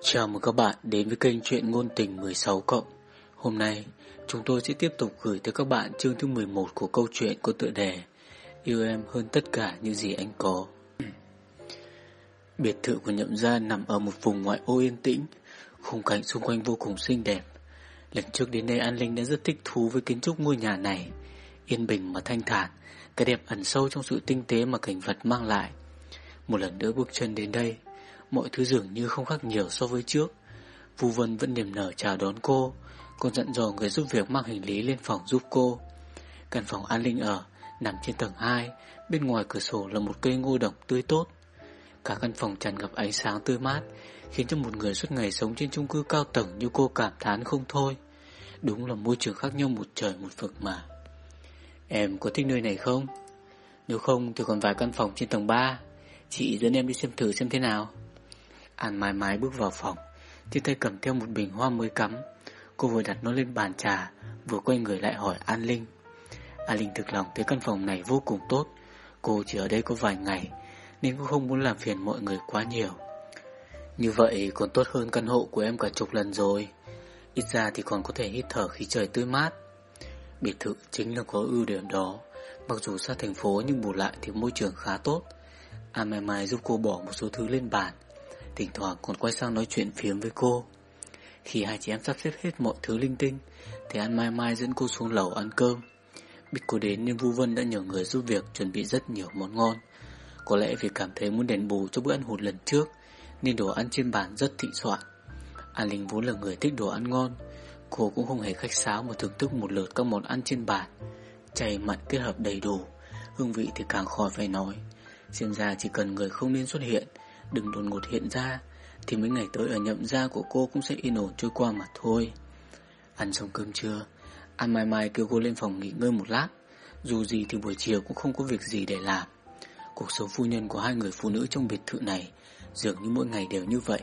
Chào mừng các bạn đến với kênh truyện ngôn tình 16 cộng. Hôm nay, chúng tôi sẽ tiếp tục gửi tới các bạn chương thứ 11 của câu chuyện có tựa đề Yêu em hơn tất cả những gì anh có. Biệt thự của nhậm gia nằm ở một vùng ngoại ô yên tĩnh, khung cảnh xung quanh vô cùng xinh đẹp. Lần trước đến đây An Linh đã rất thích thú với kiến trúc ngôi nhà này, yên bình mà thanh thản, cái đẹp ẩn sâu trong sự tinh tế mà cảnh vật mang lại. Một lần nữa bước chân đến đây, mọi thứ dường như không khác nhiều so với trước. Vu Vân vẫn niềm nở chào đón cô, còn dặn dò người giúp việc mang hành lý lên phòng giúp cô. Căn phòng An Linh ở nằm trên tầng 2, bên ngoài cửa sổ là một cây ngô đồng tươi tốt. Cả căn phòng tràn ngập ánh sáng tươi mát, khiến cho một người suốt ngày sống trên chung cư cao tầng như cô cảm thán không thôi. Đúng là môi trường khác nhau một trời một vực mà. Em có thích nơi này không? Nếu không thì còn vài căn phòng trên tầng 3 Chị dẫn em đi xem thử xem thế nào. An mãi mãi bước vào phòng Trên tay cầm theo một bình hoa mới cắm. Cô vừa đặt nó lên bàn trà, Vừa quay người lại hỏi An Linh. An Linh thực lòng thấy căn phòng này vô cùng tốt. Cô chỉ ở đây có vài ngày, Nên cô không muốn làm phiền mọi người quá nhiều. Như vậy còn tốt hơn căn hộ của em cả chục lần rồi. Ít ra thì còn có thể hít thở khi trời tươi mát. Biệt thự chính là có ưu điểm đó. Mặc dù xa thành phố nhưng bù lại thì môi trường khá tốt. An Mai Mai giúp cô bỏ một số thứ lên bàn. Thỉnh thoảng còn quay sang nói chuyện phiếm với cô. Khi hai chị em sắp xếp hết mọi thứ linh tinh, Thì An Mai Mai dẫn cô xuống lầu ăn cơm. Biết cô đến nên Vu Vân đã nhờ người giúp việc chuẩn bị rất nhiều món ngon. Có lẽ vì cảm thấy muốn đền bù cho bữa ăn hụt lần trước, Nên đồ ăn trên bàn rất thịnh soạn. An Linh vốn là người thích đồ ăn ngon Cô cũng không hề khách sáo mà thưởng thức một lượt các món ăn trên bàn. Chay mặn kết hợp đầy đủ Hương vị thì càng khỏi phải nói. Xem ra chỉ cần người không nên xuất hiện Đừng đột ngột hiện ra Thì mấy ngày tới ở nhậm gia của cô cũng sẽ yên ổn trôi qua mà thôi. Ăn xong cơm trưa An Mai Mai kêu cô lên phòng nghỉ ngơi một lát. Dù gì thì buổi chiều cũng không có việc gì để làm. Cuộc sống phu nhân của hai người phụ nữ trong biệt thự này Dường như mỗi ngày đều như vậy.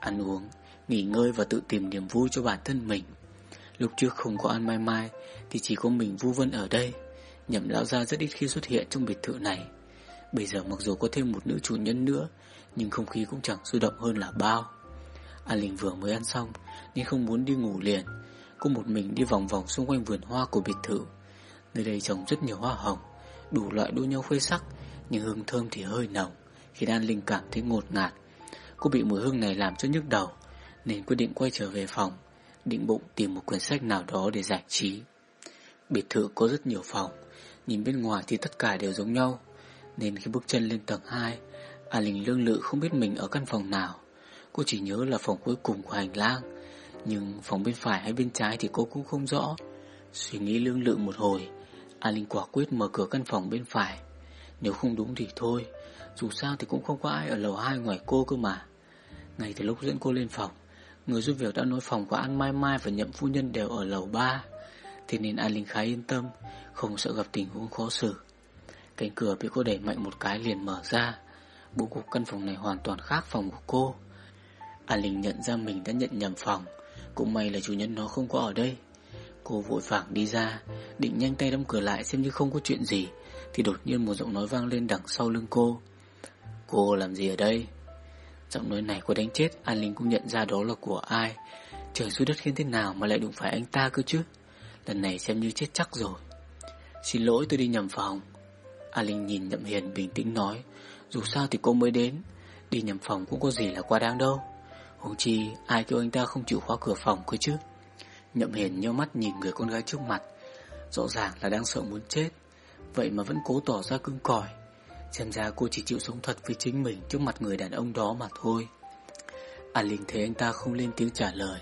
Ăn uống, nghỉ ngơi và tự tìm niềm vui cho bản thân mình. Lúc trước không có An Mai Mai Thì chỉ có mình Vu Vân ở đây. Nhậm lão gia rất ít khi xuất hiện trong biệt thự này. Bây giờ mặc dù có thêm một nữ chủ nhân nữa, Nhưng không khí cũng chẳng sôi động hơn là bao. An Linh vừa mới ăn xong Nên không muốn đi ngủ liền. Cô một mình đi vòng vòng xung quanh vườn hoa của biệt thự. Nơi đây trồng rất nhiều hoa hồng, Đủ loại đua nhau khuê sắc, Nhưng hương thơm thì hơi nồng, Khiến An Linh cảm thấy ngột ngạt. Cô bị mùi hương này làm cho nhức đầu. Nên quyết định quay trở về phòng, Định bụng tìm một quyển sách nào đó để giải trí. Biệt thự có rất nhiều phòng, Nhìn bên ngoài thì tất cả đều giống nhau, Nên khi bước chân lên tầng 2 A Linh lương lự không biết mình ở căn phòng nào. Cô chỉ nhớ là phòng cuối cùng của hành lang, Nhưng phòng bên phải hay bên trái thì cô cũng không rõ. Suy nghĩ lương lự một hồi, A Linh quả quyết mở cửa căn phòng bên phải. Nếu không đúng thì thôi, Dù sao thì cũng không có ai ở lầu 2 ngoài cô cơ mà. Ngay từ lúc dẫn cô lên phòng Người giúp việc đã nói phòng của An Mai Mai và nhậm phu nhân đều ở lầu 3 Thế nên An Linh khá yên tâm, Không sợ gặp tình huống khó xử. Cánh cửa bị cô đẩy mạnh một cái liền mở ra. Bố cục căn phòng này hoàn toàn khác phòng của cô. An Linh nhận ra mình đã nhận nhầm phòng. Cũng may là chủ nhân nó không có ở đây. Cô vội vàng đi ra, Định nhanh tay đóng cửa lại xem như không có chuyện gì, Thì đột nhiên một giọng nói vang lên đằng sau lưng cô. Cô làm gì ở đây? Giọng nói này có đánh chết, An Linh cũng nhận ra đó là của ai. Trời xuống đất khiến thế nào mà lại đụng phải anh ta cơ chứ? Lần này xem như chết chắc rồi. Xin lỗi, tôi đi nhầm phòng. An Linh nhìn Nhậm Hiền bình tĩnh nói, Dù sao thì cô mới đến. Đi nhầm phòng cũng có gì là quá đáng đâu. Hùng chi, ai kêu anh ta không chịu khóa cửa phòng cơ chứ? Nhậm Hiền nheo mắt nhìn người con gái trước mặt, Rõ ràng là đang sợ muốn chết. Vậy mà vẫn cố tỏ ra cứng cỏi. Xem ra cô chỉ chịu sống thật với chính mình Trước mặt người đàn ông đó mà thôi. An Linh thấy anh ta không lên tiếng trả lời.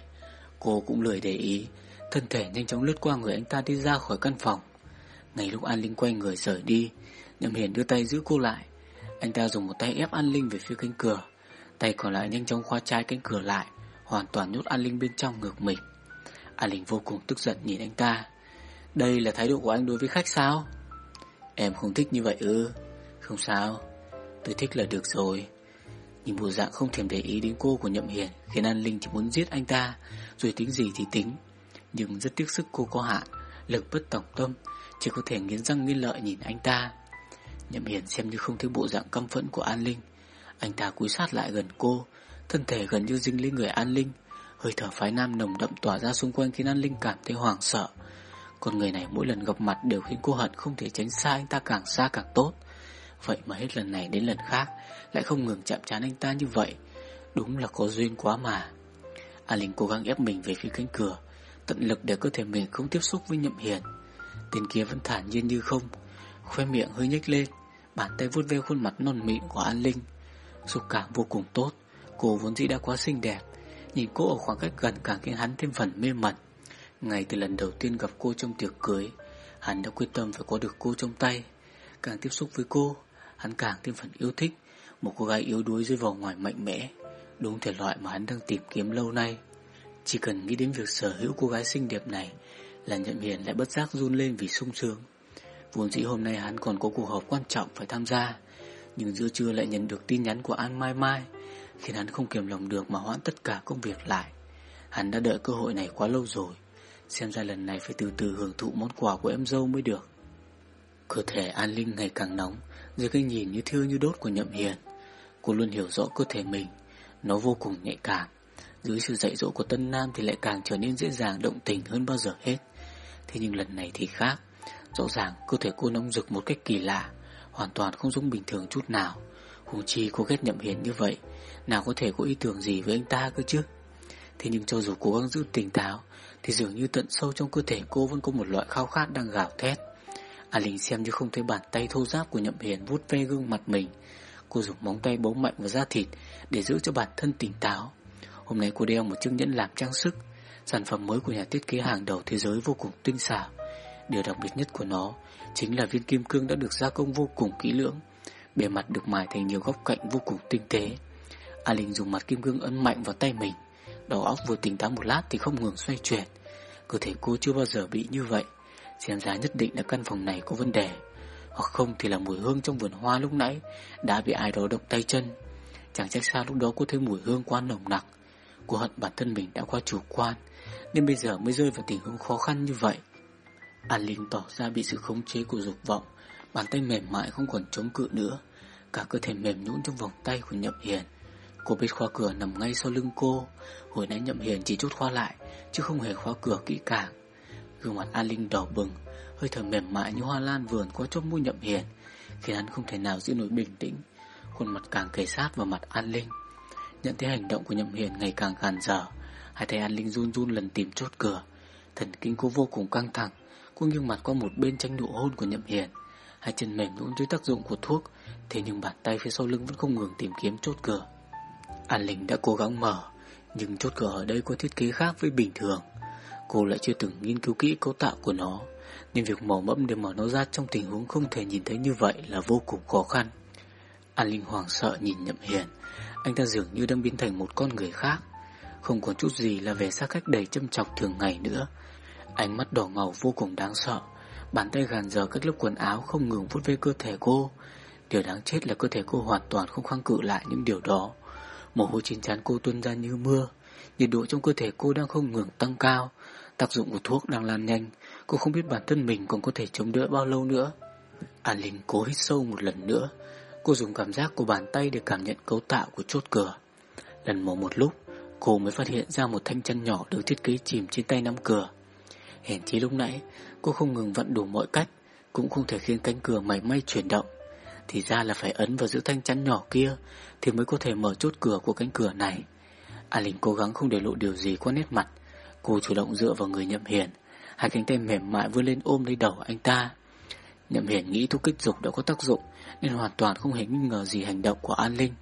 Cô cũng lười để ý. Thân thể nhanh chóng lướt qua người anh ta đi ra khỏi căn phòng. Ngay lúc An Linh quay người rời đi, Nhậm Hiền đưa tay giữ cô lại. Anh ta dùng một tay ép An Linh về phía cánh cửa. Tay còn lại nhanh chóng khóa trái cánh cửa lại, Hoàn toàn nhốt An Linh bên trong ngược mình. An Linh vô cùng tức giận nhìn anh ta. Đây là thái độ của anh đối với khách sao? Em không thích như vậy ư. Không sao, Tôi thích là được rồi. Nhìn bộ dạng không thèm để ý đến cô của Nhậm Hiền, Khiến An Linh chỉ muốn giết anh ta. Rồi tính gì thì tính, Nhưng rất tiếc sức cô có hạn, Lực bất tổng tâm, Chỉ có thể nghiến răng nghiến lợi nhìn anh ta. Nhậm Hiền xem như không thấy bộ dạng căm phẫn của An Linh. Anh ta cúi sát lại gần cô, Thân thể gần như dính lên người An Linh. Hơi thở phái nam nồng đậm tỏa ra xung quanh khiến An Linh cảm thấy hoảng sợ. Con người này mỗi lần gặp mặt đều khiến cô hận không thể tránh xa anh ta càng xa càng tốt. Vậy mà hết lần này đến lần khác, Lại không ngừng chạm trán anh ta như vậy. Đúng là có duyên quá mà. A Linh cố gắng ép mình về phía cánh cửa, Tận lực để cơ thể mình không tiếp xúc với nhậm hiền. Tên kia vẫn thản nhiên như không, Khoe miệng hơi nhếch lên, Bàn tay vuốt ve khuôn mặt non mịn của An Linh. Dục cảm vô cùng tốt, Cô vốn dĩ đã quá xinh đẹp, Nhìn cô ở khoảng cách gần càng khiến hắn thêm phần mê mẩn. Ngay từ lần đầu tiên gặp cô trong tiệc cưới, Hắn đã quyết tâm phải có được cô trong tay. Càng tiếp xúc với cô Hắn càng thêm phần yêu thích. Một cô gái yếu đuối dưới vòng ngoài mạnh mẽ. Đúng thể loại mà hắn đang tìm kiếm lâu nay. Chỉ cần nghĩ đến việc sở hữu cô gái xinh đẹp này Là nhận hiền lại bất giác run lên vì sung sướng. Vốn dĩ hôm nay hắn còn có cuộc họp quan trọng phải tham gia, Nhưng giữa trưa lại nhận được tin nhắn của An Mai Mai, Khiến hắn không kiềm lòng được mà hoãn tất cả công việc lại. Hắn đã đợi cơ hội này quá lâu rồi, Xem ra lần này phải từ từ hưởng thụ món quà của em dâu mới được. Cơ thể An Linh ngày càng nóng dưới cái nhìn như thiêu như đốt của Nhậm Hiền. Cô luôn hiểu rõ cơ thể mình, Nó vô cùng nhạy cảm. Dưới sự dạy dỗ của Tân Nam thì lại càng trở nên dễ dàng động tình hơn bao giờ hết. Thế nhưng lần này thì khác. Rõ ràng cơ thể cô nóng rực một cách kỳ lạ, Hoàn toàn không giống bình thường chút nào. Hùng chi cô ghét nhậm hiền như vậy, Nào có thể có ý tưởng gì với anh ta cơ chứ? Thế nhưng cho dù cố gắng giữ tỉnh táo, Thì dường như tận sâu trong cơ thể cô Vẫn có một loại khao khát đang gào thét. A Linh xem như không thấy bàn tay thô ráp của nhậm hiền vuốt ve gương mặt mình. Cô dùng móng tay bấu mạnh vào da thịt Để giữ cho bản thân tỉnh táo. Hôm nay cô đeo một chiếc nhẫn làm trang sức. Sản phẩm mới của nhà thiết kế hàng đầu thế giới vô cùng tinh xảo. Điều đặc biệt nhất của nó Chính là viên kim cương đã được gia công vô cùng kỹ lưỡng. Bề mặt được mài thành nhiều góc cạnh vô cùng tinh tế. A Linh dùng mặt kim cương ấn mạnh vào tay mình. Đầu óc vừa tỉnh táo một lát thì không ngừng xoay chuyển. Cơ thể cô chưa bao giờ bị như vậy. Xem ra nhất định là căn phòng này có vấn đề. Hoặc không thì là mùi hương trong vườn hoa lúc nãy Đã bị ai đó động tay chân. Chẳng trách sao lúc đó cô thấy mùi hương quá nồng nặc. Cô hận bản thân mình đã quá chủ quan, Nên bây giờ mới rơi vào tình huống khó khăn như vậy. An Linh tỏ ra bị sự khống chế của dục vọng, Bàn tay mềm mại không còn chống cự nữa, Cả cơ thể mềm nhũn trong vòng tay của Nhậm Hiền. Cô biết khóa cửa nằm ngay sau lưng cô, Hồi nãy Nhậm Hiền chỉ chút khóa lại, Chứ không hề khóa cửa kỹ càng. Gương mặt An Linh đỏ bừng, Hơi thở mềm mại như hoa lan vườn qua trong mũi Nhậm Hiền, Khiến hắn không thể nào giữ nổi bình tĩnh. Khuôn mặt càng kề sát vào mặt An Linh, Nhận thấy hành động của Nhậm Hiền ngày càng gàn dở Hai tay An Linh run run lần tìm chốt cửa, Thần kinh cô vô cùng căng thẳng Cô nghiêng mặt qua một bên tranh nụ hôn của Nhậm Hiền. Hai chân mềm nhũn dưới tác dụng của thuốc, Thế nhưng bàn tay phía sau lưng vẫn không ngừng tìm kiếm chốt cửa. An Linh đã cố gắng mở, Nhưng chốt cửa ở đây có thiết kế khác với bình thường. Cô lại chưa từng nghiên cứu kỹ cấu tạo của nó, Nên việc mỏ mẫm để mở nó ra trong tình huống không thể nhìn thấy như vậy là vô cùng khó khăn. An Linh hoàng sợ nhìn Nhậm Hiền. Anh ta dường như đang biến thành một con người khác. Không còn chút gì là vẻ xa cách đầy châm chọc thường ngày nữa. Ánh mắt đỏ ngầu vô cùng đáng sợ. Bàn tay gàn giờ các lớp quần áo không ngừng vuốt ve cơ thể cô. Điều đáng chết là cơ thể cô hoàn toàn không kháng cự lại những điều đó. Mồ hôi trên trán cô tuôn ra như mưa. Nhiệt độ trong cơ thể cô đang không ngừng tăng cao. Tác dụng của thuốc đang lan nhanh. Cô không biết bản thân mình còn có thể chống đỡ bao lâu nữa. An Linh cố hít sâu một lần nữa. Cô dùng cảm giác của bàn tay để cảm nhận cấu tạo của chốt cửa. Lần mò một lúc, Cô mới phát hiện ra một thanh chân nhỏ được thiết kế chìm trên tay nắm cửa. Hèn chí lúc nãy, Cô không ngừng vận đủ mọi cách, Cũng không thể khiến cánh cửa mảy may chuyển động. Thì ra là phải ấn vào giữ thanh chắn nhỏ kia Thì mới có thể mở chốt cửa của cánh cửa này. A Linh cố gắng không để lộ điều gì qua nét mặt Cô chủ động dựa vào người Nhậm Hiền. Hai cánh tay mềm mại vươn lên ôm lấy đầu anh ta. Nhậm Hiền nghĩ thuốc kích dục đã có tác dụng, Nên hoàn toàn không hề nghi ngờ gì hành động của An Linh.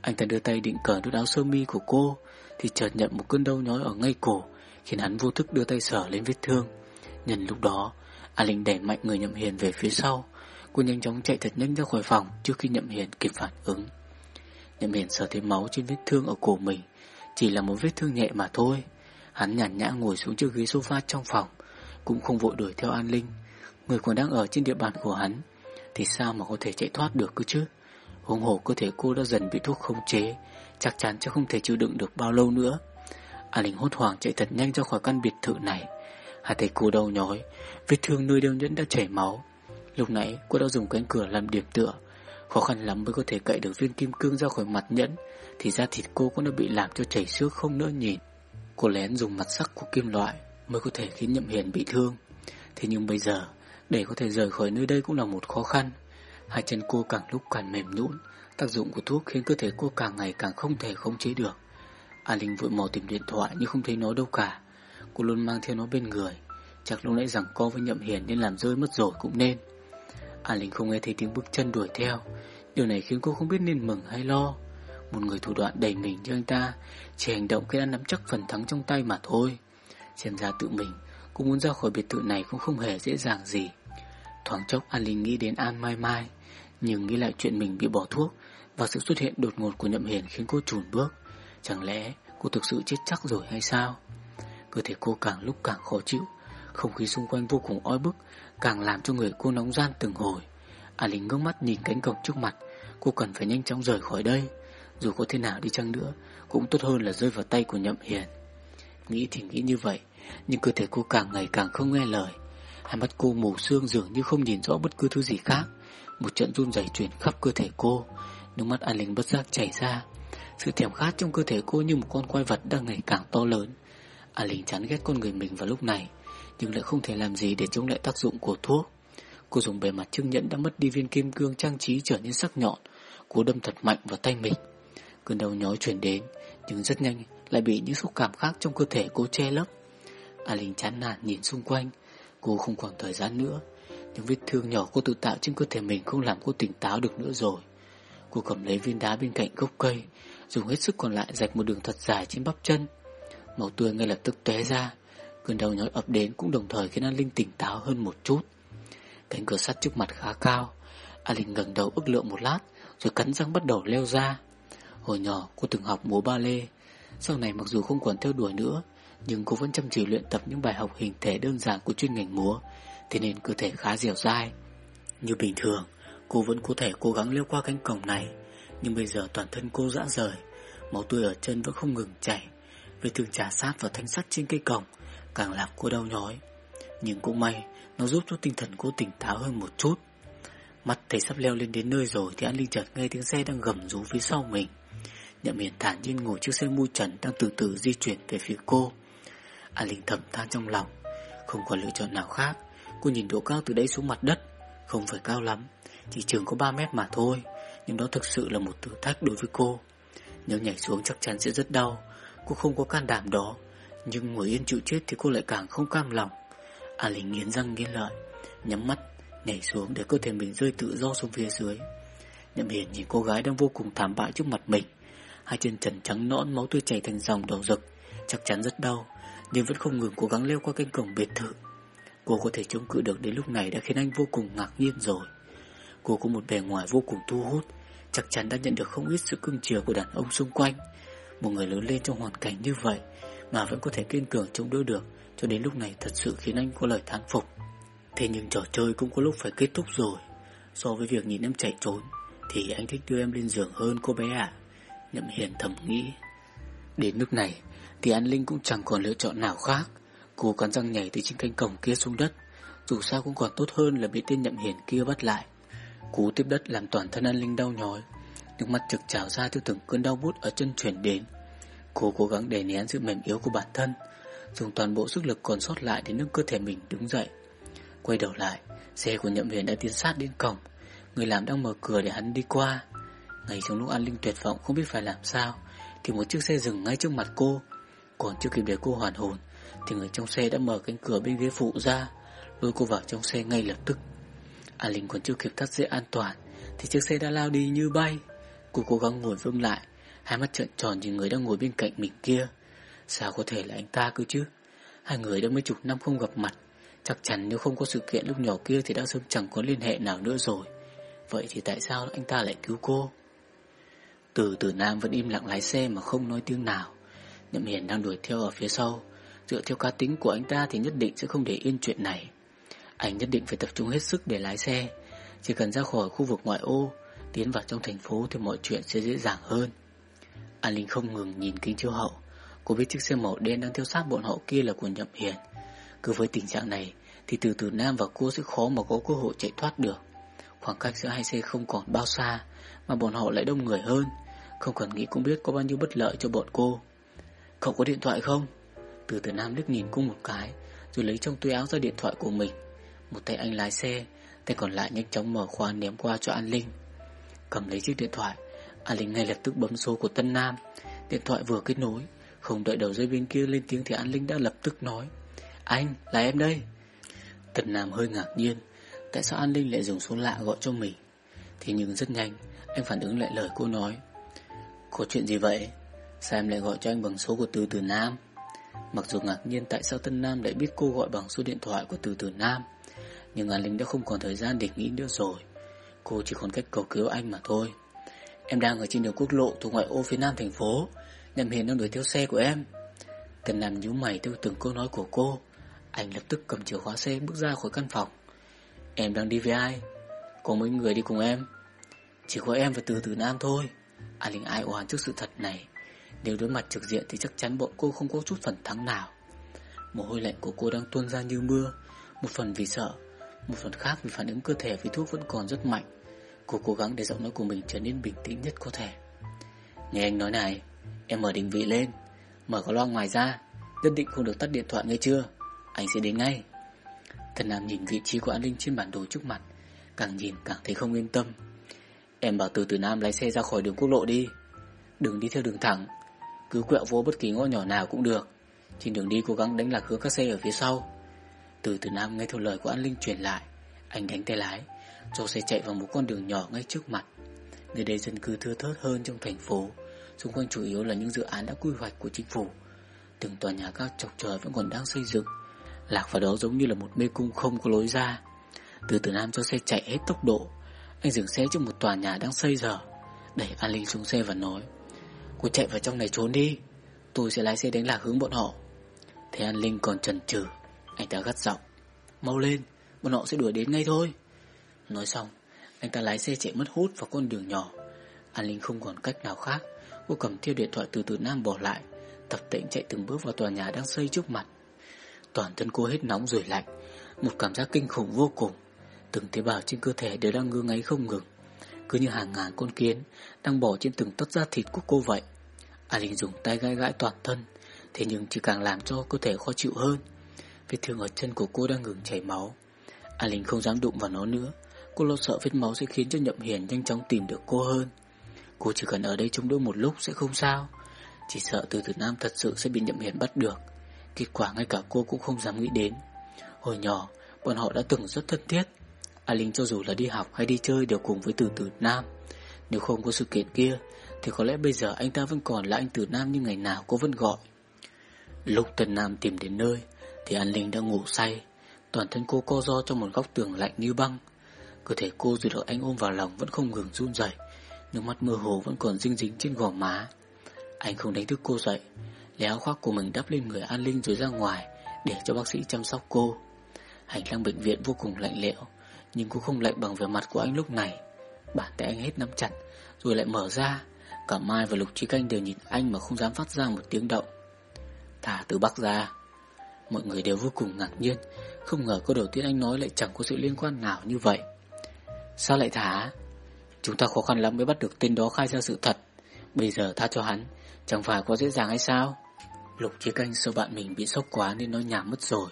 Anh ta đưa tay định cởi nút áo sơ mi của cô, Thì chợt nhận một cơn đau nhói ở ngay cổ, Khiến hắn vô thức đưa tay sờ lên vết thương. Nhân lúc đó, an Linh đẩy mạnh người Nhậm Hiền về phía sau. Cô nhanh chóng chạy thật nhanh ra khỏi phòng Trước khi Nhậm Hiền kịp phản ứng. Nhậm Hiền sờ thấy máu trên vết thương ở cổ mình, Chỉ là một vết thương nhẹ mà thôi. Hắn nhàn nhã ngồi xuống chiếc ghế sofa trong phòng, Cũng không vội đuổi theo An Linh. Người còn đang ở trên địa bàn của hắn, Thì sao mà có thể chạy thoát được cơ chứ? Hùng hổ cơ thể cô đã dần bị thuốc khống chế, Chắc chắn sẽ không thể chịu đựng được bao lâu nữa. An Linh hốt hoảng chạy thật nhanh ra khỏi căn biệt thự này. Hai tay cô đau nhói, Vết thương nơi đeo nhẫn đã chảy máu. Lúc nãy, cô đã dùng cánh cửa làm điểm tựa. Khó khăn lắm mới có thể cậy được viên kim cương ra khỏi mặt nhẫn, Thì ra thịt cô cũng đã bị làm cho chảy xước không nỡ nhìn. Cô lén dùng mặt sắc của kim loại Mới có thể khiến Nhậm Hiền bị thương. Thế nhưng bây giờ, Để có thể rời khỏi nơi đây cũng là một khó khăn. Hai chân cô càng lúc càng mềm nhũn, Tác dụng của thuốc khiến cơ thể cô càng ngày càng không thể khống chế được. A Linh vội mò tìm điện thoại nhưng không thấy nó đâu cả. Cô luôn mang theo nó bên người. Chắc lúc nãy rằng co với Nhậm Hiền nên làm rơi mất rồi cũng nên. A Linh không nghe thấy tiếng bước chân đuổi theo. Điều này khiến cô không biết nên mừng hay lo. Một người thủ đoạn đầy mình như anh ta, Chỉ hành động khi đã nắm chắc phần thắng trong tay mà thôi. Xem ra tự mình cũng muốn ra khỏi biệt thự này cũng không hề dễ dàng gì. Thoáng chốc An Linh nghĩ đến An Mai Mai, Nhưng nghĩ lại chuyện mình bị bỏ thuốc Và sự xuất hiện đột ngột của Nhậm Hiền khiến cô chùn bước. Chẳng lẽ cô thực sự chết chắc rồi hay sao? Cơ thể cô càng lúc càng khó chịu, Không khí xung quanh vô cùng oi bức, Càng làm cho người cô nóng gian từng hồi. An Linh ngước mắt nhìn cánh cổng trước mặt, Cô cần phải nhanh chóng rời khỏi đây. Dù có thế nào đi chăng nữa, Cũng tốt hơn là rơi vào tay của Nhậm Hiền. Nghĩ thì nghĩ như vậy, Nhưng cơ thể cô càng ngày càng không nghe lời. Hai mắt cô mù sương dường như không nhìn rõ bất cứ thứ gì khác. Một trận run rẩy chuyển khắp cơ thể cô. Nước mắt An Linh bất giác chảy ra. Sự thèm khát trong cơ thể cô như một con quái vật đang ngày càng to lớn. An Linh chán ghét con người mình vào lúc này, Nhưng lại không thể làm gì để chống lại tác dụng của thuốc. Cô dùng bề mặt chiếc nhẫn đã mất đi viên kim cương trang trí trở nên sắc nhọn. Cô đâm thật mạnh vào tay mình. Cơn đau nhói chuyển đến, Nhưng rất nhanh lại bị những xúc cảm khác trong cơ thể cô che lấp. A Linh chán nản nhìn xung quanh, Cô không còn thời gian nữa. Những vết thương nhỏ cô tự tạo trên cơ thể mình Không làm cô tỉnh táo được nữa rồi. Cô cầm lấy viên đá bên cạnh gốc cây, Dùng hết sức còn lại rạch một đường thật dài trên bắp chân. Màu tươi ngay lập tức tóe ra, Cơn đau nhói ập đến cũng đồng thời khiến An Linh tỉnh táo hơn một chút. Cánh cửa sắt trước mặt khá cao An Linh ngẩng đầu ức lượng một lát, Rồi cắn răng bắt đầu leo ra. Hồi nhỏ, cô từng học múa ba lê Sau này mặc dù không còn theo đuổi nữa, Nhưng cô vẫn chăm chỉ luyện tập những bài học hình thể đơn giản của chuyên ngành múa, Thế nên cơ thể khá dẻo dai. Như bình thường, Cô vẫn có thể cố gắng leo qua cánh cổng này, Nhưng bây giờ toàn thân cô rã rời, Máu tươi ở chân vẫn không ngừng chảy, Vết thương trà sát vào thanh sắt trên cây cổng Càng làm cô đau nhói. Nhưng cũng may, Nó giúp cho tinh thần cô tỉnh táo hơn một chút. Mắt thấy sắp leo lên đến nơi rồi Thì An Linh chợt nghe tiếng xe đang gầm rú phía sau mình. Nhậm Hiền thản nhiên ngồi chiếc xe mui trần Đang từ từ di chuyển về phía cô. A Linh thầm than trong lòng. Không còn lựa chọn nào khác. Cô nhìn độ cao từ đây xuống mặt đất. Không phải cao lắm. Chỉ chừng có 3 mét mà thôi. Nhưng đó thực sự là một thử thách đối với cô. Nếu nhảy xuống chắc chắn sẽ rất đau. Cô không có can đảm đó. Nhưng ngồi yên chịu chết thì cô lại càng không cam lòng. A Linh nghiến răng nghiến lợi, Nhắm mắt, nhảy xuống để cơ thể mình rơi tự do xuống phía dưới. Nhậm Hiền nhìn cô gái đang vô cùng thảm bại trước mặt mình. Hai chân trần trắng nõn máu tươi chảy thành dòng đỏ rực. Chắc chắn rất đau, Nhưng vẫn không ngừng cố gắng leo qua cánh cổng biệt thự. Cô có thể chống cự được đến lúc này đã khiến anh vô cùng ngạc nhiên rồi. Cô có một bề ngoài vô cùng thu hút. Chắc chắn đã nhận được không ít sự cưng chiều của đàn ông xung quanh. Một người lớn lên trong hoàn cảnh như vậy Mà vẫn có thể kiên cường chống đỡ được, Cho đến lúc này thật sự khiến anh có lời thán phục. Thế nhưng trò chơi cũng có lúc phải kết thúc rồi. So với việc nhìn em chạy trốn, Thì anh thích đưa em lên giường hơn cô bé ạ Nhậm Hiền thầm nghĩ. Đến lúc này, Thì An Linh cũng chẳng còn lựa chọn nào khác. Cô cắn răng nhảy từ trên cánh cổng kia xuống đất. Dù sao cũng còn tốt hơn là bị tên Nhậm Hiền kia bắt lại. Cú tiếp đất làm toàn thân An Linh đau nhói. Nước mắt trực trào ra theo từng cơn đau bút ở chân chuyển đến. Cô cố gắng đè nén sự mềm yếu của bản thân, Dùng toàn bộ sức lực còn sót lại để nâng cơ thể mình đứng dậy. Quay đầu lại, Xe của Nhậm Huyền đã tiến sát đến cổng. Người làm đang mở cửa để hắn đi qua. Ngay trong lúc An Linh tuyệt vọng không biết phải làm sao, Thì một chiếc xe dừng ngay trước mặt cô. Còn chưa kịp để cô hoàn hồn, Thì người trong xe đã mở cánh cửa bên ghế phụ ra, Lôi cô vào trong xe ngay lập tức. An Linh còn chưa kịp thắt dây an toàn, Thì chiếc xe đã lao đi như bay. Cô cố gắng ngồi vững lại, Hai mắt trợn tròn nhìn người đang ngồi bên cạnh mình kia. Sao có thể là anh ta cơ chứ? Hai người đã mấy chục năm không gặp mặt, Chắc chắn nếu không có sự kiện lúc nhỏ kia Thì đã sớm chẳng có liên hệ nào nữa rồi. Vậy thì tại sao anh ta lại cứu cô? Từ từ Nam vẫn im lặng lái xe Mà không nói tiếng nào. Nhậm Hiền đang đuổi theo ở phía sau. Dựa theo cá tính của anh ta thì nhất định sẽ không để yên chuyện này. Anh nhất định phải tập trung hết sức để lái xe. Chỉ cần ra khỏi khu vực ngoại ô, Tiến vào trong thành phố thì mọi chuyện sẽ dễ dàng hơn. An Linh không ngừng nhìn kính chiếu hậu. Cô biết chiếc xe màu đen đang theo sát bọn họ kia là của Nhậm Hiền. Cứ với tình trạng này Thì từ từ Nam và cô sẽ khó mà có cơ hội chạy thoát được. Khoảng cách giữa hai xe không còn bao xa Mà bọn họ lại đông người hơn. Không cần nghĩ cũng biết có bao nhiêu bất lợi cho bọn cô. Cậu có điện thoại không? Từ từ Nam liếc nhìn cô một cái Rồi lấy trong túi áo ra điện thoại của mình. Một tay anh lái xe Tay còn lại nhanh chóng mở khoa ném qua cho An Linh. Cầm lấy chiếc điện thoại An Linh ngay lập tức bấm số của Tân Nam. Điện thoại vừa kết nối Không đợi đầu dây bên kia lên tiếng thì An Linh đã lập tức nói Anh, là em đây. Tân Nam hơi ngạc nhiên Tại sao An Linh lại dùng số lạ gọi cho mình? Thì nhưng rất nhanh Anh phản ứng lại lời cô nói. Có chuyện gì vậy? Sao em lại gọi cho anh bằng số của Từ Từ Nam? Mặc dù ngạc nhiên tại sao Tân Nam lại biết cô gọi bằng số điện thoại của Từ Từ Nam, Nhưng An Linh đã không còn thời gian để nghĩ nữa rồi. Cô chỉ còn cách cầu cứu anh mà thôi. Em đang ở trên đường quốc lộ thuộc ngoại ô phía nam thành phố Nhậm Hiền đang đuổi theo xe của em. Tân Nam nhíu mày theo từng câu nói của cô. Anh lập tức cầm chìa khóa xe bước ra khỏi căn phòng. Em đang đi với ai? Có mấy người đi cùng em? Chỉ có em và từ từ Nam thôi. A Linh ai oán trước sự thật này. Nếu đối mặt trực diện thì chắc chắn bọn cô không có chút phần thắng nào. Mồ hôi lạnh của cô đang tuôn ra như mưa. Một phần vì sợ, Một phần khác vì phản ứng cơ thể vì thuốc vẫn còn rất mạnh. Cô cố gắng để giọng nói của mình trở nên bình tĩnh nhất có thể. Nghe anh nói này, Em mở định vị lên. Mở có loa ngoài ra. Nhất định không được tắt điện thoại nghe chưa Anh sẽ đến ngay. Thần Nam nhìn vị trí của An Linh trên bản đồ trước mặt. Càng nhìn càng thấy không yên tâm. Em bảo từ từ Nam lái xe ra khỏi đường quốc lộ đi. Đừng đi theo đường thẳng, Cứ quẹo vô bất kỳ ngõ nhỏ nào cũng được. Trên đường đi cố gắng đánh lạc hướng các xe ở phía sau. Từ từ Nam nghe theo lời của An Linh truyền lại, Anh đánh tay lái, Cho xe chạy vào một con đường nhỏ ngay trước mặt. Nơi đây dân cư thưa thớt hơn trong thành phố, Xung quanh chủ yếu là những dự án đã quy hoạch của chính phủ. Từng tòa nhà cao chọc trời vẫn còn đang xây dựng. Lạc vào đó giống như là một mê cung không có lối ra. Từ từ Nam cho xe chạy hết tốc độ anh dừng xe trước một tòa nhà đang xây dở Đẩy An Linh xuống xe và nói Cô chạy vào trong này trốn đi Tôi sẽ lái xe đánh lạc hướng bọn họ. Thế An Linh còn chần chừ Anh ta gắt giọng Mau lên, bọn họ sẽ đuổi đến ngay thôi. Nói xong Anh ta lái xe chạy mất hút vào con đường nhỏ. An Linh không còn cách nào khác Cô cầm theo điện thoại từ từ Nam bỏ lại Tập tĩnh chạy từng bước vào tòa nhà đang xây trước mặt. Toàn thân cô hết nóng rồi lạnh Một cảm giác kinh khủng vô cùng. Từng tế bào trên cơ thể đều đang ngứa ngáy không ngừng. Cứ như hàng ngàn con kiến Đang bỏ trên từng tấc da thịt của cô vậy. A Linh dùng tay gãi gãi toàn thân, Thế nhưng chỉ càng làm cho cơ thể khó chịu hơn. Vết thương ở chân của cô đang ngừng chảy máu. A Linh không dám đụng vào nó nữa. Cô lo sợ vết máu sẽ khiến cho Nhậm Hiền nhanh chóng tìm được cô hơn. Cô chỉ cần ở đây chống đỡ một lúc sẽ không sao. Chỉ sợ từ từ Nam thật sự sẽ bị Nhậm Hiền bắt được. Kết quả ngay cả cô cũng không dám nghĩ đến. Hồi nhỏ, Bọn họ đã từng rất thân thiết. A Linh cho dù là đi học hay đi chơi Đều cùng với Từ Từ Nam. Nếu không có sự kiện kia, Thì có lẽ bây giờ anh ta vẫn còn là anh Từ Nam Như ngày nào cô vẫn gọi. Lúc Tần Nam tìm đến nơi, Thì An Linh đã ngủ say. Toàn thân cô co ro trong một góc tường lạnh như băng. Cơ thể cô dù được anh ôm vào lòng Vẫn không ngừng run rẩy, Nước mắt mơ hồ vẫn còn dinh dính trên gò má. Anh không đánh thức cô dậy, Lấy áo khoác của mình đắp lên người An Linh rồi ra ngoài Để cho bác sĩ chăm sóc cô. Hành lang bệnh viện vô cùng lạnh lẽo. Nhưng cũng không lạnh bằng vẻ mặt của anh lúc này. Bàn tay anh hết nắm chặt, Rồi lại mở ra. Cả Mai và Lục Trí Canh đều nhìn anh mà không dám phát ra một tiếng động. Thả từ Bắc ra. Mọi người đều vô cùng ngạc nhiên. Không ngờ câu đầu tiên anh nói lại chẳng có sự liên quan nào như vậy. Sao lại thả? Chúng ta khó khăn lắm mới bắt được tên đó khai ra sự thật. Bây giờ tha cho hắn, Chẳng phải có dễ dàng hay sao? Lục Trí Canh sợ bạn mình bị sốc quá nên nói nhảm mất rồi.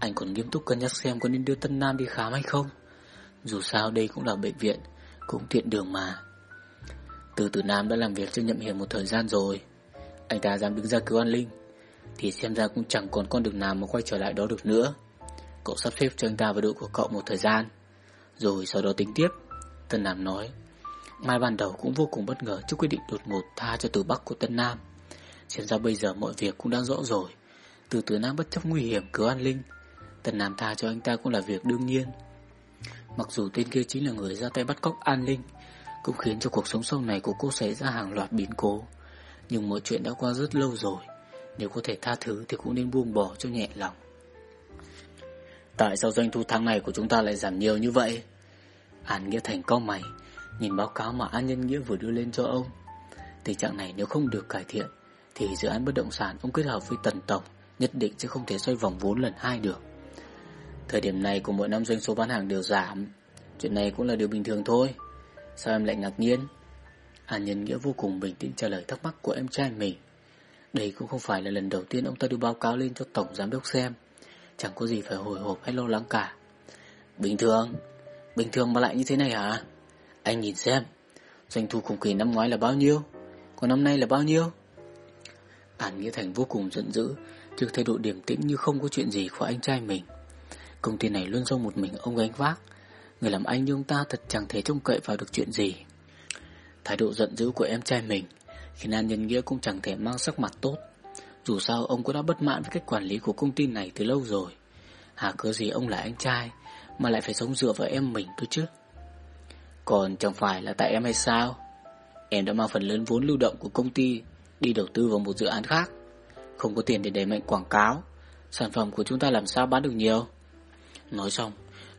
Anh còn nghiêm túc cân nhắc xem có nên đưa Tân Nam đi khám hay không. Dù sao đây cũng là bệnh viện, cũng tiện đường mà. Từ từ Nam đã làm việc cho Nhậm Hiền một thời gian rồi. Anh ta dám đứng ra cứu An Linh, thì xem ra cũng chẳng còn con đường nào mà quay trở lại đó được nữa. Cậu sắp xếp cho anh ta và đội của cậu một thời gian, rồi sau đó tính tiếp. Tân Nam nói, Mai ban đầu cũng vô cùng bất ngờ trước quyết định đột ngột tha cho từ Bắc của Tân Nam. Xem ra bây giờ mọi việc cũng đã rõ rồi Từ từ Nam bất chấp nguy hiểm cứu An Linh Tần Nam tha cho anh ta cũng là việc đương nhiên Mặc dù tên kia chính là người ra tay bắt cóc An Linh, Cũng khiến cho cuộc sống sau này của cô xảy ra hàng loạt biến cố Nhưng mọi chuyện đã qua rất lâu rồi, Nếu có thể tha thứ thì cũng nên buông bỏ cho nhẹ lòng Tại sao doanh thu tháng này của chúng ta lại giảm nhiều như vậy? An Nghĩa Thành cau mày, Nhìn báo cáo mà An Nhân Nghĩa vừa đưa lên cho ông Tình trạng này nếu không được cải thiện, thì dự án bất động sản ông kết hợp với Tần Tổng nhất định sẽ không thể xoay vòng vốn lần hai được. Thời điểm này của mỗi năm doanh số bán hàng đều giảm. Chuyện này cũng là điều bình thường thôi. Sao em lại ngạc nhiên? An Nhân Nghĩa vô cùng bình tĩnh trả lời thắc mắc của em trai mình. Đây cũng không phải là lần đầu tiên ông ta đưa báo cáo lên cho Tổng Giám đốc xem. Chẳng có gì phải hồi hộp hay lo lắng cả. Bình thường? Bình thường mà lại như thế này hả? Anh nhìn xem. Doanh thu cùng kỳ năm ngoái là bao nhiêu? Còn năm nay là bao nhiêu? An Nghĩa Thành vô cùng giận dữ, Trước thái độ điềm tĩnh như không có chuyện gì của anh trai mình. Công ty này luôn do một mình ông gánh vác. Người làm anh như ông ta thật chẳng thể trông cậy vào được chuyện gì. Thái độ giận dữ của em trai mình Khiến An Nhân Nghĩa cũng chẳng thể mang sắc mặt tốt. Dù sao, ông cũng đã bất mãn với cách quản lý của công ty này từ lâu rồi. Hà cớ gì ông là anh trai Mà lại phải sống dựa vào em mình cơ chứ? Còn chẳng phải là tại em hay sao? Em đã mang phần lớn vốn lưu động của công ty Đi đầu tư vào một dự án khác. Không có tiền để đẩy mạnh quảng cáo. Sản phẩm của chúng ta làm sao bán được nhiều? Nói xong,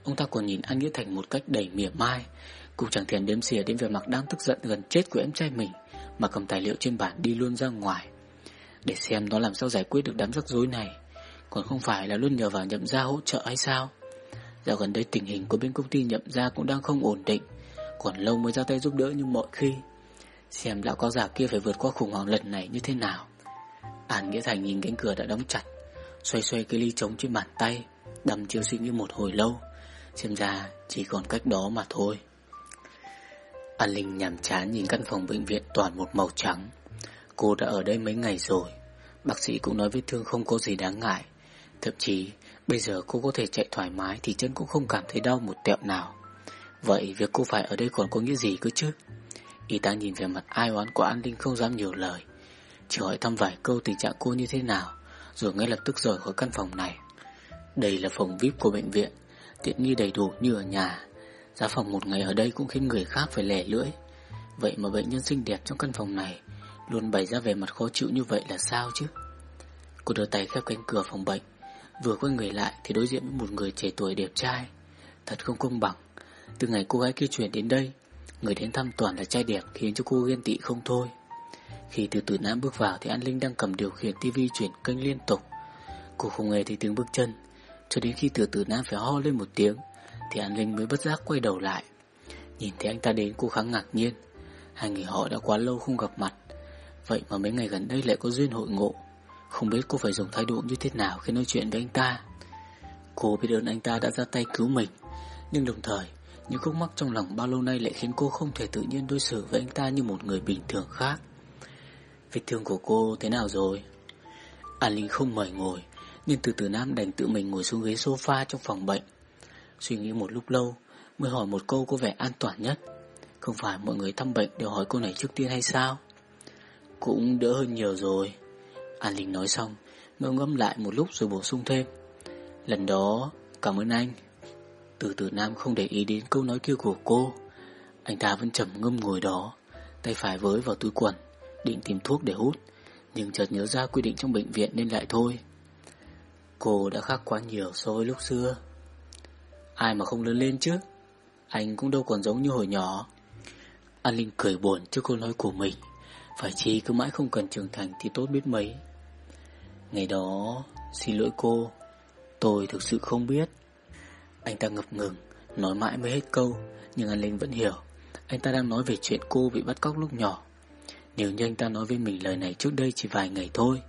Ông ta còn nhìn An Nghĩa Thành một cách đầy mỉa mai. Cũng chẳng thèm đếm xỉa đến về mặt đang tức giận gần chết của em trai mình, Mà cầm tài liệu trên bản đi luôn ra ngoài. Để xem nó làm sao giải quyết được đám rắc rối này. Còn không phải là luôn nhờ vào nhậm gia hỗ trợ hay sao? Dạo gần đây tình hình của bên công ty nhậm gia cũng đang không ổn định. Còn lâu mới ra tay giúp đỡ như mọi khi. Xem lão có giả kia phải vượt qua khủng hoảng lần này như thế nào. An Nghĩa Thành nhìn cánh cửa đã đóng chặt, Xoay xoay cái ly trống trên bàn tay. Đầm chiêu suy nghĩ một hồi lâu. Xem ra chỉ còn cách đó mà thôi. An Linh nhằm chán nhìn căn phòng bệnh viện toàn một màu trắng. Cô đã ở đây mấy ngày rồi. Bác sĩ cũng nói vết thương không có gì đáng ngại. Thậm chí, bây giờ cô có thể chạy thoải mái Thì chân cũng không cảm thấy đau một tẹo nào. Vậy việc cô phải ở đây còn có nghĩa gì cơ chứ? Y tá nhìn về mặt ai oán của An Linh không dám nhiều lời. Chỉ hỏi thăm vài câu tình trạng cô như thế nào, Rồi ngay lập tức rời khỏi căn phòng này. Đây là phòng VIP của bệnh viện. Tiện nghi đầy đủ như ở nhà. Giá phòng một ngày ở đây cũng khiến người khác phải lẻ lưỡi. Vậy mà bệnh nhân xinh đẹp trong căn phòng này, Luôn bày ra vẻ mặt khó chịu như vậy là sao chứ? Cô đưa tay khép cánh cửa phòng bệnh. Vừa quay người lại thì đối diện với một người trẻ tuổi đẹp trai. Thật không công bằng. Từ ngày cô gái kia chuyển đến đây, Người đến thăm toàn là trai đẹp khiến cho cô ghen tị không thôi. Khi từ từ Nam bước vào thì An Linh đang cầm điều khiển tivi chuyển kênh liên tục. Cô không nghe thấy tiếng bước chân cho đến khi từ từ Nam phải ho lên một tiếng, Thì An Linh mới bất giác quay đầu lại. Nhìn thấy anh ta đến cô khá ngạc nhiên. Hai người họ đã quá lâu không gặp mặt. Vậy mà mấy ngày gần đây lại có duyên hội ngộ. Không biết cô phải dùng thái độ như thế nào khi nói chuyện với anh ta. Cô biết ơn anh ta đã ra tay cứu mình. Nhưng đồng thời, Những khúc mắc trong lòng bao lâu nay lại khiến cô không thể tự nhiên đối xử với anh ta như một người bình thường khác. Vết thương của cô thế nào rồi? An Linh không mời ngồi nhưng từ từ Nam đành tự mình ngồi xuống ghế sofa trong phòng bệnh. Suy nghĩ một lúc lâu, Mới hỏi một câu có vẻ an toàn nhất. Không phải mọi người thăm bệnh đều hỏi cô này trước tiên hay sao? Cũng đỡ hơn nhiều rồi. An Linh nói xong, Ngâm ngâm lại một lúc rồi bổ sung thêm. Lần đó, cảm ơn anh. Từ từ Nam không để ý đến câu nói kia của cô. Anh ta vẫn trầm ngâm ngồi đó, Tay phải với vào túi quần, Định tìm thuốc để hút. Nhưng chợt nhớ ra quy định trong bệnh viện nên lại thôi. Cô đã khác quá nhiều so với lúc xưa. Ai mà không lớn lên chứ? Anh cũng đâu còn giống như hồi nhỏ. An Linh cười buồn trước câu nói của mình. Phải chi cứ mãi không cần trưởng thành thì tốt biết mấy. Ngày đó, Xin lỗi cô. Tôi thực sự không biết. Anh ta ngập ngừng, Nói mãi mới hết câu, Nhưng An Linh vẫn hiểu. Anh ta đang nói về chuyện cô bị bắt cóc lúc nhỏ. Nếu như anh ta nói với mình lời này trước đây chỉ vài ngày thôi,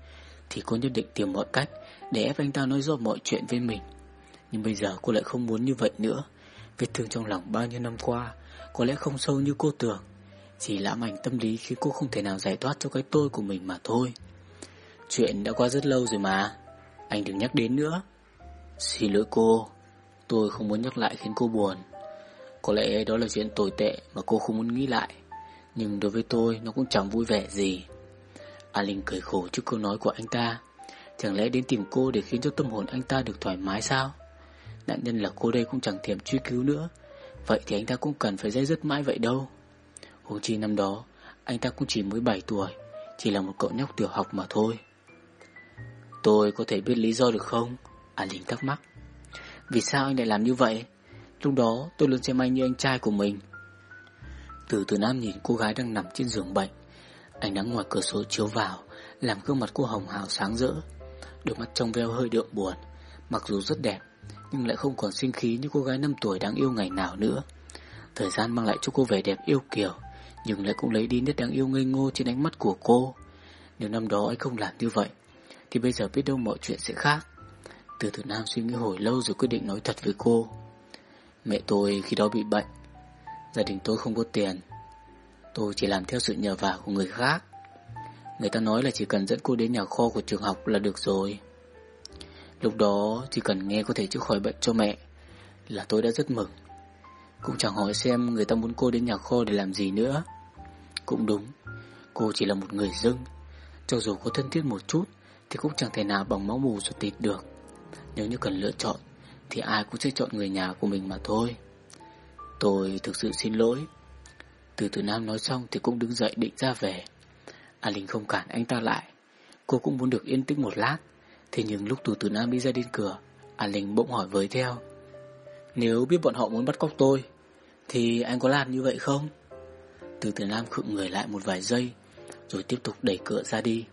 Thì cô nhất định tìm mọi cách để ép anh ta nói rõ mọi chuyện với mình. Nhưng bây giờ cô lại không muốn như vậy nữa. Vết thương trong lòng bao nhiêu năm qua, có lẽ không sâu như cô tưởng. Chỉ lãm ảnh tâm lý khiến cô không thể nào giải thoát cho cái tôi của mình mà thôi. Chuyện đã qua rất lâu rồi mà. Anh đừng nhắc đến nữa. Xin lỗi cô. Tôi không muốn nhắc lại khiến cô buồn. Có lẽ đó là chuyện tồi tệ mà cô không muốn nghĩ lại. Nhưng đối với tôi, nó cũng chẳng vui vẻ gì. A Linh cười khổ trước câu nói của anh ta. Chẳng lẽ đến tìm cô để khiến cho tâm hồn anh ta được thoải mái sao? Nạn nhân là cô đây cũng chẳng thèm truy cứu nữa. Vậy thì anh ta cũng cần phải dây dứt mãi vậy đâu. Hồ chi năm đó, Anh ta cũng chỉ mới 7 tuổi, Chỉ là một cậu nhóc tiểu học mà thôi. Tôi có thể biết lý do được không? À Linh thắc mắc. Vì sao anh lại làm như vậy? Lúc đó, tôi luôn xem anh như anh trai của mình. Từ từ Nam nhìn cô gái đang nằm trên giường bệnh. Ánh nắng ngoài cửa sổ chiếu vào, Làm gương mặt cô hồng hào sáng rỡ. Đôi mắt trong veo hơi đượm buồn. Mặc dù rất đẹp, Nhưng lại không còn sinh khí như cô gái 5 tuổi đáng yêu ngày nào nữa. Thời gian mang lại cho cô vẻ đẹp yêu kiều, Nhưng lại cũng lấy đi nét đáng yêu ngây ngô trên ánh mắt của cô. Nếu năm đó anh không làm như vậy, Thì bây giờ biết đâu mọi chuyện sẽ khác. Từ từ Nam suy nghĩ hồi lâu rồi quyết định nói thật với cô. Mẹ tôi khi đó bị bệnh, Gia đình tôi không có tiền. Tôi chỉ làm theo sự nhờ vả của người khác. Người ta nói là chỉ cần dẫn cô đến nhà kho của trường học là được rồi. Lúc đó chỉ cần nghe có thể chữa khỏi bệnh cho mẹ Là tôi đã rất mừng. Cũng chẳng hỏi xem người ta muốn cô đến nhà kho để làm gì nữa. Cũng đúng, Cô chỉ là một người dưng Cho dù có thân thiết một chút Thì cũng chẳng thể nào bằng máu mù ruột thịt được. Nếu như cần lựa chọn Thì ai cũng sẽ chọn người nhà của mình mà thôi. Tôi thực sự xin lỗi. Từ từ Nam nói xong thì cũng đứng dậy định ra về. A Linh không cản anh ta lại. Cô cũng muốn được yên tĩnh một lát. Thế nhưng lúc Tù từ Nam đi ra đến cửa A Linh bỗng hỏi với theo. Nếu biết bọn họ muốn bắt cóc tôi, Thì anh có làm như vậy không? Từ từ Nam khựng người lại một vài giây, Rồi tiếp tục đẩy cửa ra đi,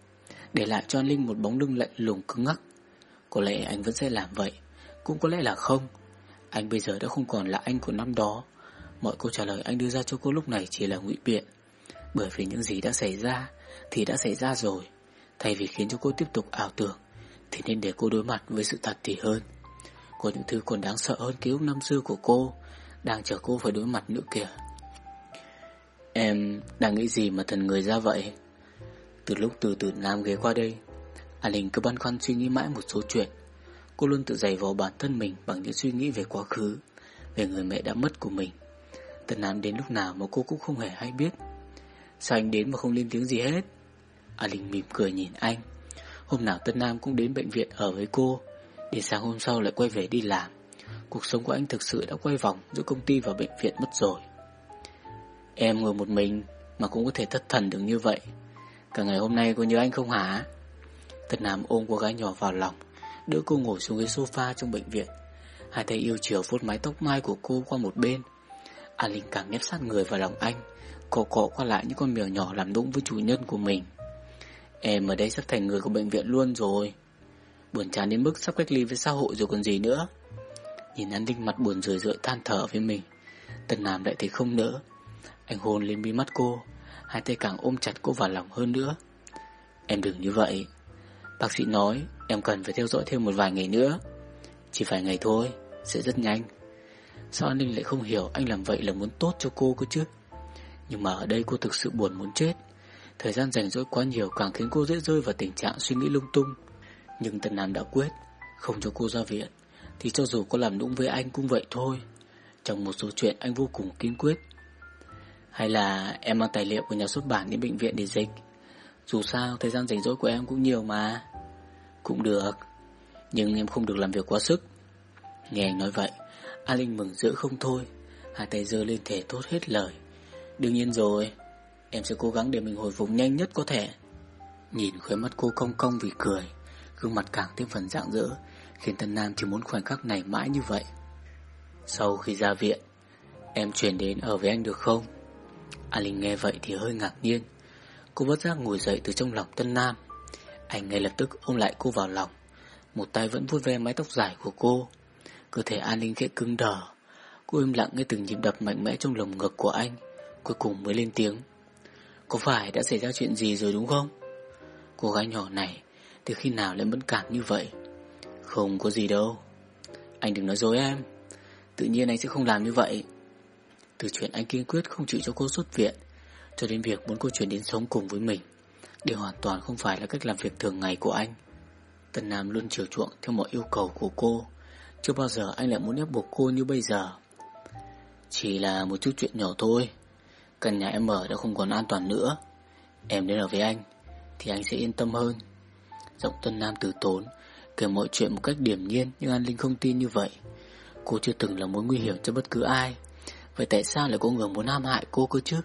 Để lại cho anh Linh một bóng lưng lạnh lùng cứng ngắc. Có lẽ anh vẫn sẽ làm vậy, Cũng có lẽ là không. Anh bây giờ đã không còn là anh của năm đó. Mọi câu trả lời anh đưa ra cho cô lúc này chỉ là ngụy biện, Bởi vì những gì đã xảy ra thì đã xảy ra rồi. Thay vì khiến cho cô tiếp tục ảo tưởng, Thì nên để cô đối mặt với sự thật thì hơn. Có những thứ còn đáng sợ hơn ký ức năm xưa của cô, Đang chờ cô phải đối mặt nữa kìa. Em đang nghĩ gì mà thần người ra vậy? Từ lúc từ từ Nam ghé qua đây, An Linh cứ băn khoăn suy nghĩ mãi một số chuyện. Cô luôn tự dày vào bản thân mình Bằng những suy nghĩ về quá khứ, Về người mẹ đã mất của mình. Tần Nam đến lúc nào mà cô cũng không hề hay biết. Sao anh đến mà không lên tiếng gì hết? A Linh mỉm cười nhìn anh. Hôm nào Tân Nam cũng đến bệnh viện ở với cô Đến sáng hôm sau lại quay về đi làm. Cuộc sống của anh thực sự đã quay vòng Giữa công ty và bệnh viện mất rồi. Em ngồi một mình Mà cũng có thể thất thần được như vậy. Cả ngày hôm nay cô nhớ anh không hả? Tân Nam ôm cô gái nhỏ vào lòng, Đỡ cô ngồi xuống ghế sofa trong bệnh viện. Hai tay yêu chiều vuốt mái tóc mai của cô qua một bên. A Linh càng nếp sát người vào lòng anh, Cọ cọ qua lại những con mèo nhỏ làm đúng với chủ nhân của mình. Em ở đây sắp thành người của bệnh viện luôn rồi. Buồn chán đến mức sắp cách ly với xã hội rồi còn gì nữa. Nhìn An Linh mặt buồn rười rượi than thở với mình. Tần Nam lại thấy không nỡ. Anh hôn lên mi mắt cô. Hai tay càng ôm chặt cô vào lòng hơn nữa. Em đừng như vậy. Bác sĩ nói em cần phải theo dõi thêm một vài ngày nữa. Chỉ vài ngày thôi, Sẽ rất nhanh. Sao An Ninh lại không hiểu anh làm vậy là muốn tốt cho cô cơ chứ? Nhưng mà ở đây cô thực sự buồn muốn chết. Thời gian rảnh rỗi quá nhiều càng khiến cô dễ rơi vào tình trạng suy nghĩ lung tung. Nhưng Tần Nam đã quyết, Không cho cô ra viện, Thì cho dù có làm đúng với anh cũng vậy thôi. Trong một số chuyện anh vô cùng kiên quyết. Hay là em mang tài liệu của nhà xuất bản đến bệnh viện để dịch. Dù sao, thời gian rảnh rỗi của em cũng nhiều mà. Cũng được, Nhưng em không được làm việc quá sức. Nghe anh nói vậy, A Linh mừng rỡ không thôi. Hai tay giơ lên thể tốt hết lời. Đương nhiên rồi Em sẽ cố gắng để mình hồi phục nhanh nhất có thể. Nhìn khóe mắt cô cong cong vì cười, Gương mặt càng thêm phần rạng rỡ, Khiến Tân Nam chỉ muốn khoảnh khắc này mãi như vậy. Sau khi ra viện, Em chuyển đến ở với anh được không? A Linh nghe vậy thì hơi ngạc nhiên. Cô bất giác ngồi dậy từ trong lòng Tân Nam. Anh ngay lập tức ôm lại cô vào lòng. Một tay vẫn vuốt ve mái tóc dài của cô. Cơ thể a Linh khẽ cứng đờ. Cô im lặng nghe từng nhịp đập mạnh mẽ trong lồng ngực của anh, Cuối cùng mới lên tiếng. Có phải đã xảy ra chuyện gì rồi đúng không? Cô gái nhỏ này, Từ khi nào lại mẫn cảm như vậy? Không có gì đâu. Anh đừng nói dối em. Tự nhiên anh sẽ không làm như vậy. Từ chuyện anh kiên quyết không chịu cho cô xuất viện, Cho đến việc muốn cô chuyển đến sống cùng với mình Điều hoàn toàn không phải là cách làm việc thường ngày của anh. Tần Nam luôn chiều chuộng theo mọi yêu cầu của cô. Chưa bao giờ anh lại muốn ép buộc cô như bây giờ. Chỉ là một chút chuyện nhỏ thôi. Căn nhà em ở đã không còn an toàn nữa. Em đến ở với anh Thì anh sẽ yên tâm hơn. Giọng Tân Nam từ tốn Kể mọi chuyện một cách điểm nhiên Nhưng An Linh không tin như vậy. Cô chưa từng là mối nguy hiểm cho bất cứ ai. Vậy tại sao lại có người muốn ham hại cô cơ chứ?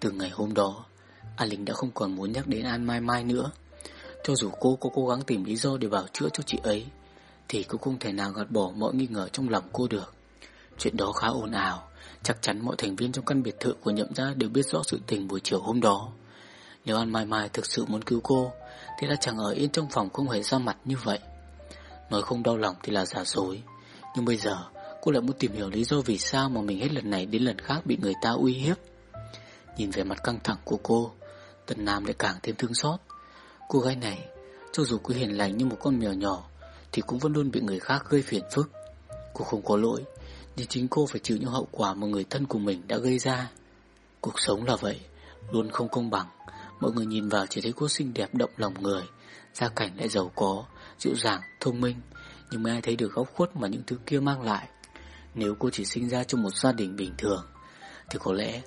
Từ ngày hôm đó An Linh đã không còn muốn nhắc đến An Mai Mai nữa. Cho dù cô có cố gắng tìm lý do để bảo chữa cho chị ấy thì cũng không thể nào gạt bỏ mọi nghi ngờ trong lòng cô được. Chuyện đó khá ồn ào, chắc chắn mọi thành viên trong căn biệt thự của nhậm gia đều biết rõ sự tình buổi chiều hôm đó. Nếu An Mai Mai thực sự muốn cứu cô, thì đã chẳng ở yên trong phòng không hề ra mặt như vậy. Nói không đau lòng thì là giả dối Nhưng bây giờ cô lại muốn tìm hiểu lý do vì sao Mà mình hết lần này đến lần khác bị người ta uy hiếp Nhìn về mặt căng thẳng của cô Tần Nam lại càng thêm thương xót Cô gái này Cho dù cứ hiền lành như một con mèo nhỏ Thì cũng vẫn luôn bị người khác gây phiền phức Cô không có lỗi nhưng chính cô phải chịu những hậu quả mà người thân của mình đã gây ra. Cuộc sống là vậy Luôn không công bằng. Mọi người nhìn vào chỉ thấy cô xinh đẹp động lòng người. Gia cảnh lại giàu có Dịu dàng, thông minh. Nhưng mới ai thấy được góc khuất mà những thứ kia mang lại. Nếu cô chỉ sinh ra trong một gia đình bình thường Thì có lẽ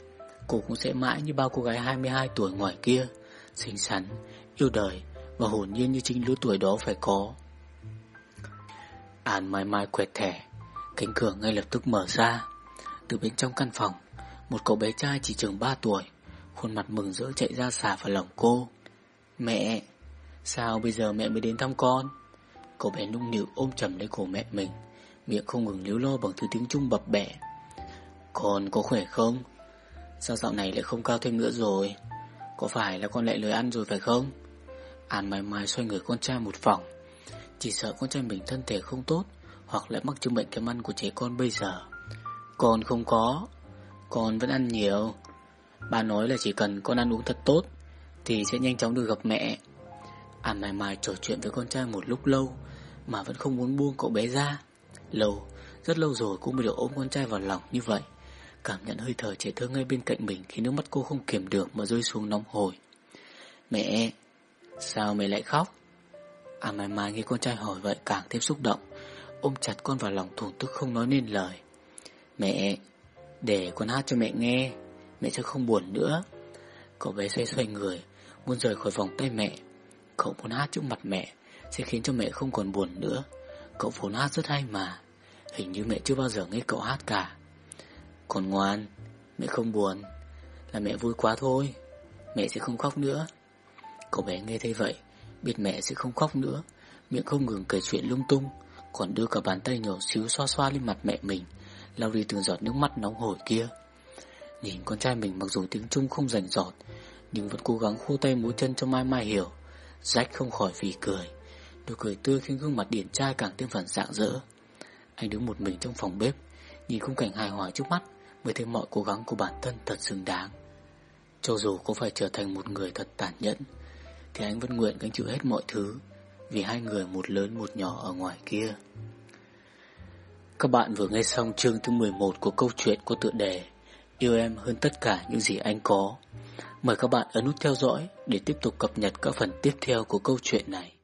Cô cũng sẽ mãi như bao cô gái 22 tuổi ngoài kia. Xinh xắn, yêu đời Và hồn nhiên như chính lứa tuổi đó phải có. An mai mai quẹt thẻ. Cánh cửa ngay lập tức mở ra. Từ bên trong căn phòng, Một cậu bé trai chỉ chừng 3 tuổi, Khuôn mặt mừng rỡ chạy ra xả vào lòng cô. Mẹ, Sao bây giờ mẹ mới đến thăm con? Cậu bé nung nịu ôm chầm lấy cổ mẹ mình, Miệng không ngừng liếu lo bằng thứ tiếng Trung bập bẹ. Con có khỏe không? Sao dạo này lại không cao thêm nữa rồi? Có phải là con lại lời ăn rồi phải không? An mãi mãi xoay người con trai một vòng, Chỉ sợ con trai mình thân thể không tốt hoặc lại mắc chứng bệnh kém ăn của trẻ con bây giờ. Con không có Con vẫn ăn nhiều. Bà nói là chỉ cần con ăn uống thật tốt Thì sẽ nhanh chóng được gặp mẹ. À, An mai mai trò chuyện với con trai một lúc lâu Mà vẫn không muốn buông cậu bé ra. Lâu, rất lâu rồi cũng mới được ôm con trai vào lòng như vậy. Cảm nhận hơi thở trẻ thơ ngay bên cạnh mình Khi nước mắt cô không kiềm được mà rơi xuống nóng hổi. Mẹ Sao mẹ lại khóc? À mai mai nghe con trai hỏi vậy càng thêm xúc động. Ôm chặt con vào lòng thổn thức không nói nên lời. Mẹ, Để con hát cho mẹ nghe, Mẹ sẽ không buồn nữa. Cậu bé xoay xoay người, Muốn rời khỏi vòng tay mẹ. Cậu muốn hát trước mặt mẹ, Sẽ khiến cho mẹ không còn buồn nữa. Cậu vốn hát rất hay mà, Hình như mẹ chưa bao giờ nghe cậu hát cả. Còn ngoan, Mẹ không buồn, Là mẹ vui quá thôi, Mẹ sẽ không khóc nữa. Cậu bé nghe thấy vậy, Biết mẹ sẽ không khóc nữa, Miệng không ngừng kể chuyện lung tung. Còn đưa cả bàn tay nhỏ xíu xoa xoa lên mặt mẹ mình. Lau đi từng giọt nước mắt nóng hổi kia. Nhìn con trai mình mặc dù tiếng Trung không rành giọt, Nhưng vẫn cố gắng khô tay múa chân cho Mai Mai hiểu. Rách không khỏi vì cười. Nụ cười tươi khiến gương mặt điển trai càng thêm phần rạng rỡ. Anh đứng một mình trong phòng bếp, Nhìn khung cảnh hài hòa trước mắt, Mới thấy mọi cố gắng của bản thân thật xứng đáng. Cho dù có phải trở thành một người thật tàn nhẫn, Thì anh vẫn nguyện gánh chịu hết mọi thứ. Vì hai người một lớn một nhỏ ở ngoài kia. Các bạn vừa nghe xong chương thứ 11 của câu chuyện có tựa đề Yêu em hơn tất cả những gì anh có. Mời các bạn ấn nút theo dõi để tiếp tục cập nhật các phần tiếp theo của câu chuyện này.